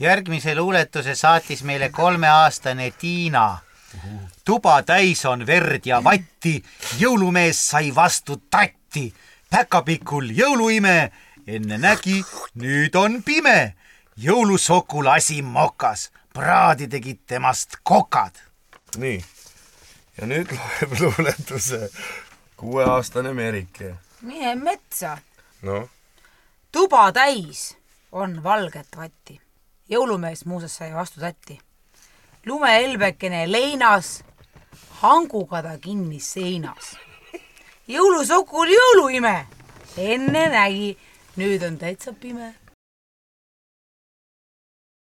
järgmise luuletuse saatis meile kolmeaastane Tiina. tuba täis on verd ja vatti, jõulumees sai vastu tatti. päkapikul jõuluime, enne nägi, nüüd on pime. jõulusoku lasi mokas, praadi tegid temast kokad. nii, ja nüüd loeb luuletuse kuueaastane Merike. mine metsa, noh, tuba täis on valget vatti. Jõulumees muuseas sai vastu tatti. lumehelbekene leinas, hanguga ta kinni seinas. jõulusokul jõuluime, enne nägi, nüüd on täitsa pime